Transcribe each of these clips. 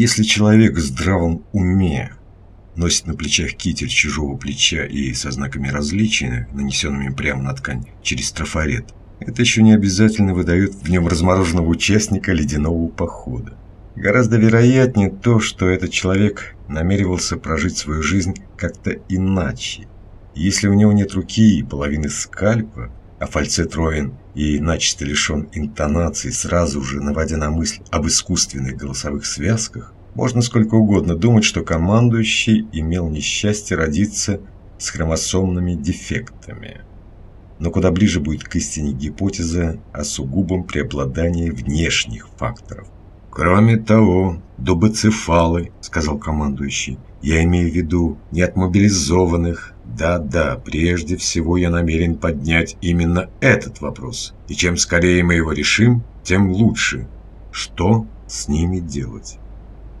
Если человек в здравом уме носит на плечах китель чужого плеча и со знаками различия, нанесенными прямо на ткань через трафарет, это еще не обязательно выдает в нем размороженного участника ледяного похода. Гораздо вероятнее то, что этот человек намеревался прожить свою жизнь как-то иначе. Если у него нет руки и половины скальпа, а фальцет ровен и начисто лишен интонации, сразу же наводя на мысль об искусственных голосовых связках, можно сколько угодно думать, что командующий имел несчастье родиться с хромосомными дефектами. Но куда ближе будет к истине гипотеза о сугубом преобладании внешних факторов. «Кроме того, дубоцефалы», — сказал командующий, — «я имею в виду не отмобилизованных. Да-да, прежде всего я намерен поднять именно этот вопрос. И чем скорее мы его решим, тем лучше. Что с ними делать?»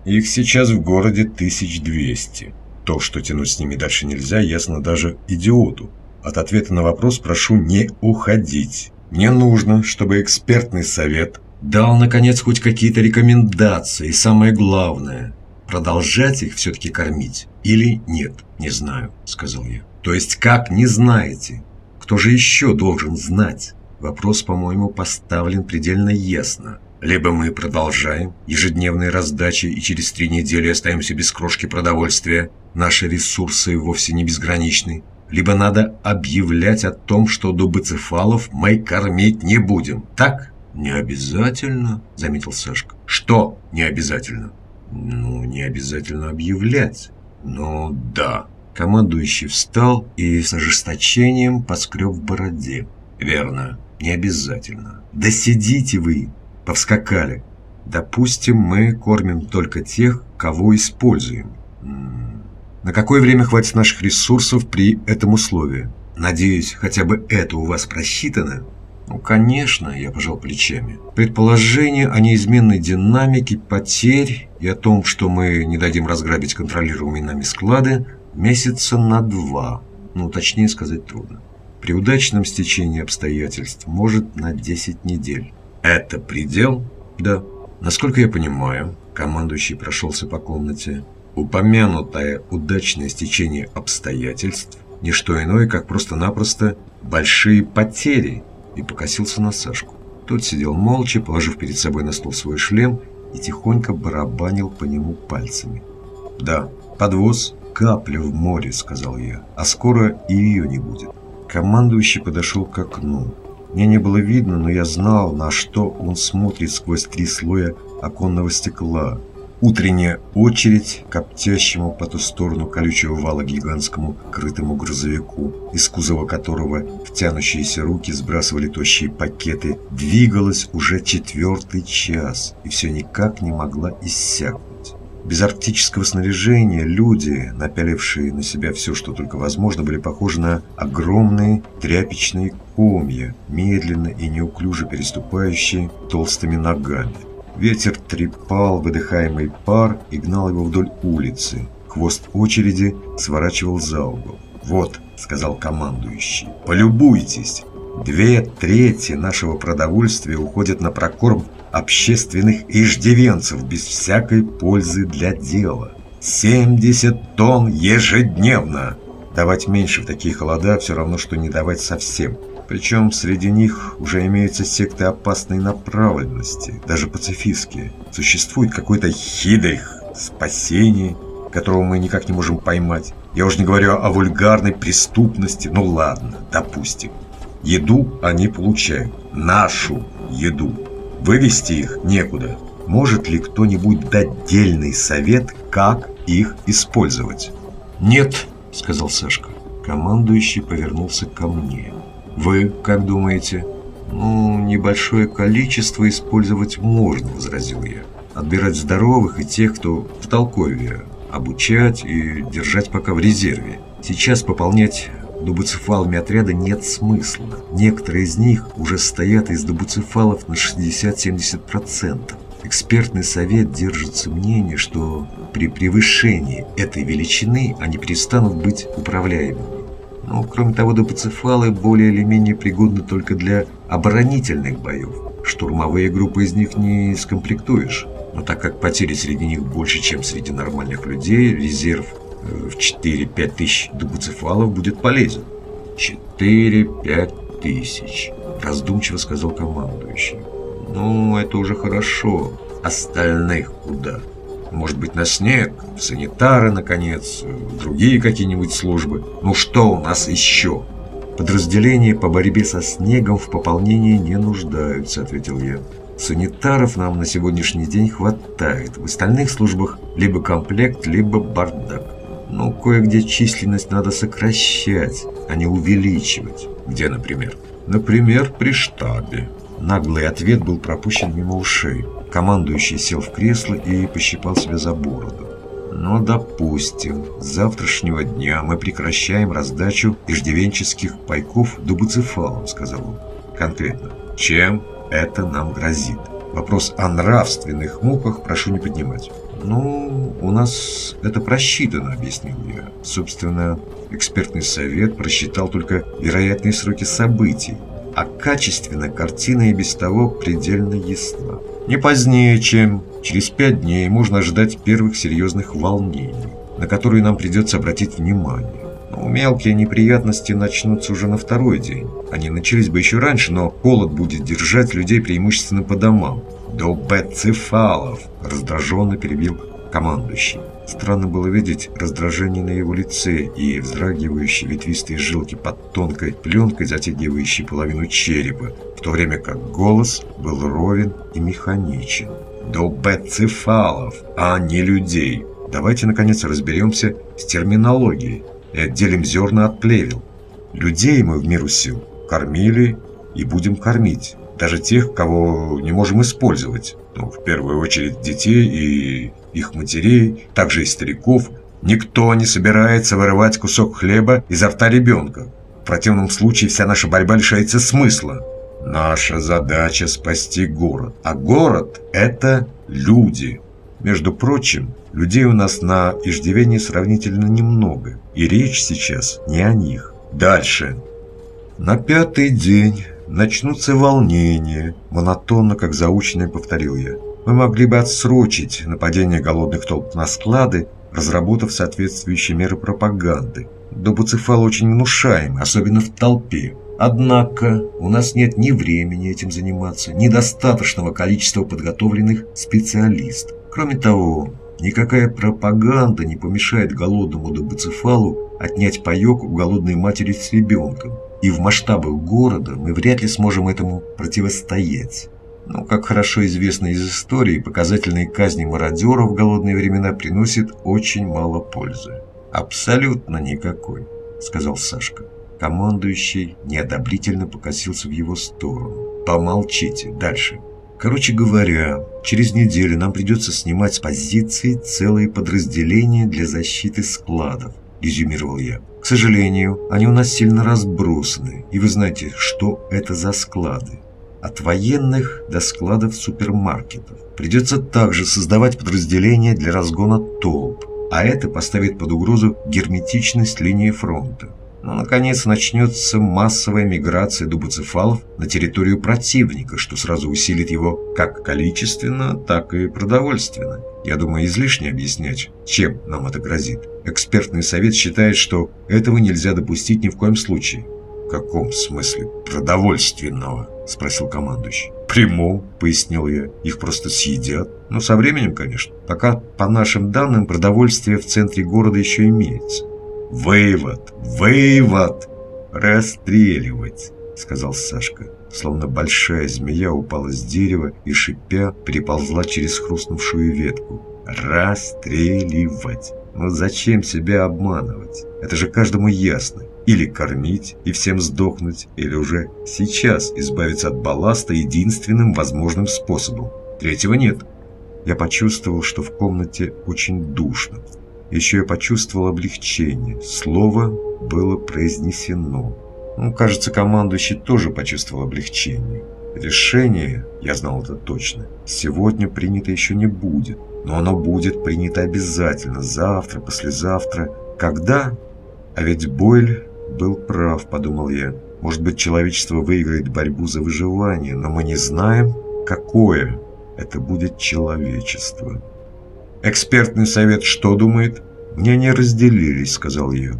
Их сейчас в городе 1200. То, что тянуть с ними дальше нельзя, ясно даже идиоту. От ответа на вопрос прошу не уходить. Мне нужно, чтобы экспертный совет дал, наконец, хоть какие-то рекомендации. И самое главное, продолжать их все-таки кормить или нет, не знаю, сказал я. То есть как не знаете? Кто же еще должен знать? Вопрос, по-моему, поставлен предельно ясно. Либо мы продолжаем ежедневные раздачи и через три недели остаемся без крошки продовольствия, наши ресурсы вовсе не безграничны, либо надо объявлять о том, что дубоцефалов мы кормить не будем. Так? «Не обязательно», — заметил Сашка. «Что не обязательно?» «Ну, не обязательно объявлять». «Ну, да». Командующий встал и с ожесточением поскреб в бороде. «Верно, не обязательно». «Да сидите вы!» — повскакали. «Допустим, мы кормим только тех, кого используем». «На какое время хватит наших ресурсов при этом условии?» «Надеюсь, хотя бы это у вас просчитано?» Ну, конечно, я пожал плечами. Предположение о неизменной динамике потерь и о том, что мы не дадим разграбить контролируемые нами склады, месяца на два. Ну, точнее сказать трудно. При удачном стечении обстоятельств может на 10 недель. Это предел? Да. Насколько я понимаю, командующий прошелся по комнате. Упомянутое удачное стечение обстоятельств – не что иное, как просто-напросто большие потери – и покосился на Сашку. Тот сидел молча, положив перед собой на стол свой шлем и тихонько барабанил по нему пальцами. «Да, подвоз – капля в море», – сказал я, – «а скоро и ее не будет». Командующий подошел к окну. Мне не было видно, но я знал, на что он смотрит сквозь три слоя оконного стекла, Утренняя очередь коптящему по ту сторону колючего вала гигантскому крытому грузовику, из кузова которого в руки сбрасывали тощие пакеты, двигалась уже четвертый час и все никак не могла иссякнуть. Без арктического снаряжения люди, напялившие на себя все, что только возможно, были похожи на огромные тряпичные комья, медленно и неуклюже переступающие толстыми ногами. Ветер трепал выдыхаемый пар и гнал его вдоль улицы. Хвост очереди сворачивал за угол. «Вот», — сказал командующий, — «полюбуйтесь. Две трети нашего продовольствия уходят на прокорм общественных иждивенцев без всякой пользы для дела. 70 тонн ежедневно. Давать меньше в такие холода все равно, что не давать совсем. Причем среди них уже имеются секты опасной направленности, даже пацифистские. Существует какой-то хидрих спасение, которого мы никак не можем поймать. Я уже не говорю о вульгарной преступности, ну ладно, допустим. Еду они получают, нашу еду. Вывести их некуда. Может ли кто-нибудь дать дельный совет, как их использовать? «Нет», — сказал Сашка. Командующий повернулся ко мне. «Вы как думаете?» «Ну, небольшое количество использовать можно», – возразил я. «Отбирать здоровых и тех, кто в толкове, обучать и держать пока в резерве. Сейчас пополнять дубоцефалами отряда нет смысла. Некоторые из них уже стоят из дубоцефалов на 60-70%. Экспертный совет держится мнение, что при превышении этой величины они перестанут быть управляемыми. Но, кроме того, допацефалы более или менее пригодны только для оборонительных боев. Штурмовые группы из них не скомплектуешь. Но так как потери среди них больше, чем среди нормальных людей, резерв э, в 4-5 тысяч дубоцефалов будет полезен. 4-5 тысяч, раздумчиво сказал командующий. Ну, это уже хорошо. Остальных куда? Может быть, на снег, санитары, наконец, другие какие-нибудь службы. Ну что у нас еще? Подразделения по борьбе со снегом в пополнении не нуждаются, ответил я. Санитаров нам на сегодняшний день хватает. В остальных службах либо комплект, либо бардак. Ну, кое-где численность надо сокращать, а не увеличивать. Где, например? Например, при штабе. Наглый ответ был пропущен мимо ушей. Командующий сел в кресло и пощипал себя за бороду. «Ну, допустим, с завтрашнего дня мы прекращаем раздачу иждивенческих пайков дубоцефалам», — сказал он. «Конкретно, чем это нам грозит?» Вопрос о нравственных муках прошу не поднимать. «Ну, у нас это просчитано», — объяснил я. Собственно, экспертный совет просчитал только вероятные сроки событий, а качественно картина и без того предельно ясна. Не позднее, чем через пять дней можно ожидать первых серьезных волнений, на которые нам придется обратить внимание. Но мелкие неприятности начнутся уже на второй день. Они начались бы еще раньше, но холод будет держать людей преимущественно по домам. «До бецефалов!» – раздраженно перебил командующий. Странно было видеть раздражение на его лице и вздрагивающие ветвистые жилки под тонкой пленкой, затягивающей половину черепа, в то время как голос был ровен и механичен. До бецефалов, а не людей. Давайте, наконец, разберемся с терминологией и отделим зерна от плевел. Людей мы в миру сил кормили и будем кормить даже тех, кого не можем использовать. Ну, в первую очередь детей и их матерей, также и стариков. Никто не собирается вырывать кусок хлеба изо рта ребенка. В противном случае вся наша борьба лишается смысла. Наша задача спасти город. А город – это люди. Между прочим, людей у нас на иждивении сравнительно немного. И речь сейчас не о них. Дальше. На пятый день Начнутся волнения, монотонно, как заученное повторил я. Мы могли бы отсрочить нападение голодных толп на склады, разработав соответствующие меры пропаганды. Добуцефал очень внушаем, особенно в толпе. Однако у нас нет ни времени этим заниматься, ни достаточного количества подготовленных специалистов. Кроме того, никакая пропаганда не помешает голодному добуцефалу отнять паек у голодной матери с ребенком и в масштабах города мы вряд ли сможем этому противостоять. Но, как хорошо известно из истории, показательные казни мародеров в голодные времена приносят очень мало пользы. «Абсолютно никакой», — сказал Сашка. Командующий неодобрительно покосился в его сторону. «Помолчите. Дальше». Короче говоря, через неделю нам придется снимать с позиции целые подразделения для защиты складов, резюмировал я. К сожалению, они у нас сильно разбросаны, и вы знаете, что это за склады. От военных до складов супермаркетов. Придется также создавать подразделения для разгона толп, а это поставит под угрозу герметичность линии фронта. Но, наконец, начнется массовая миграция дубоцефалов на территорию противника, что сразу усилит его как количественно, так и продовольственно. Я думаю, излишне объяснять, чем нам это грозит. Экспертный совет считает, что этого нельзя допустить ни в коем случае. «В каком смысле продовольственного?» – спросил командующий. «Прямом», – пояснил я. «Их просто съедят. Ну, со временем, конечно. Пока, по нашим данным, продовольствие в центре города еще имеется». «Вывод! Вывод! Расстреливать!» – сказал Сашка. Словно большая змея упала с дерева и, шипя, переползла через хрустнувшую ветку. «Расстреливать!» Но зачем себя обманывать? Это же каждому ясно. Или кормить и всем сдохнуть, или уже сейчас избавиться от балласта единственным возможным способом. Третьего нет. Я почувствовал, что в комнате очень душно. Еще я почувствовал облегчение. Слово было произнесено. Ну, кажется, командующий тоже почувствовал облегчение. Решение, я знал это точно, сегодня принято еще не будет. Но оно будет принято обязательно завтра, послезавтра. Когда? А ведь Бойль был прав, подумал я. Может быть, человечество выиграет борьбу за выживание, но мы не знаем, какое это будет человечество. Экспертный совет что думает? Мнения разделились, сказал я.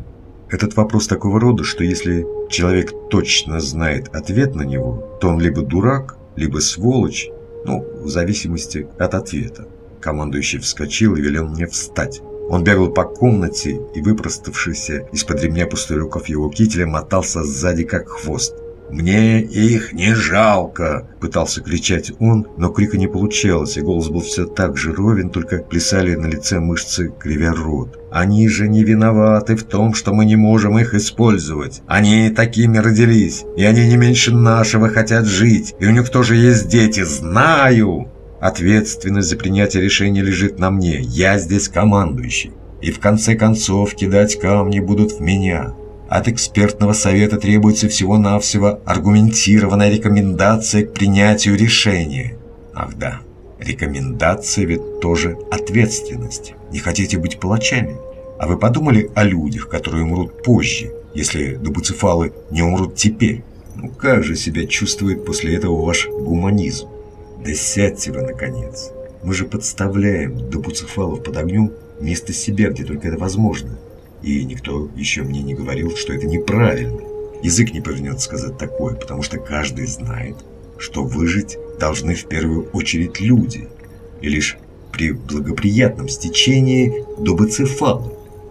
Этот вопрос такого рода, что если человек точно знает ответ на него, то он либо дурак, либо сволочь, ну, в зависимости от ответа. Командующий вскочил и велел мне встать. Он бегал по комнате и, выпроставшийся из-под ремня пустой рукав его кителя, мотался сзади как хвост. «Мне их не жалко!» – пытался кричать он, но крика не получалось, и голос был все так же ровен, только плясали на лице мышцы, кривя рот. «Они же не виноваты в том, что мы не можем их использовать. Они такими родились, и они не меньше нашего хотят жить, и у них тоже есть дети, знаю!» Ответственность за принятие решения лежит на мне, я здесь командующий. И в конце концов кидать камни будут в меня. От экспертного совета требуется всего-навсего аргументированная рекомендация к принятию решения. Ах да, рекомендация ведь тоже ответственность. Не хотите быть палачами? А вы подумали о людях, которые умрут позже, если добуцефалы не умрут теперь? Ну как же себя чувствует после этого ваш гуманизм? Да сядьте вы, наконец. Мы же подставляем добуцефалов под огнем вместо себя, где только это возможно. И никто еще мне не говорил, что это неправильно. Язык не повернет сказать такое, потому что каждый знает, что выжить должны в первую очередь люди. И лишь при благоприятном стечении добыцефалы.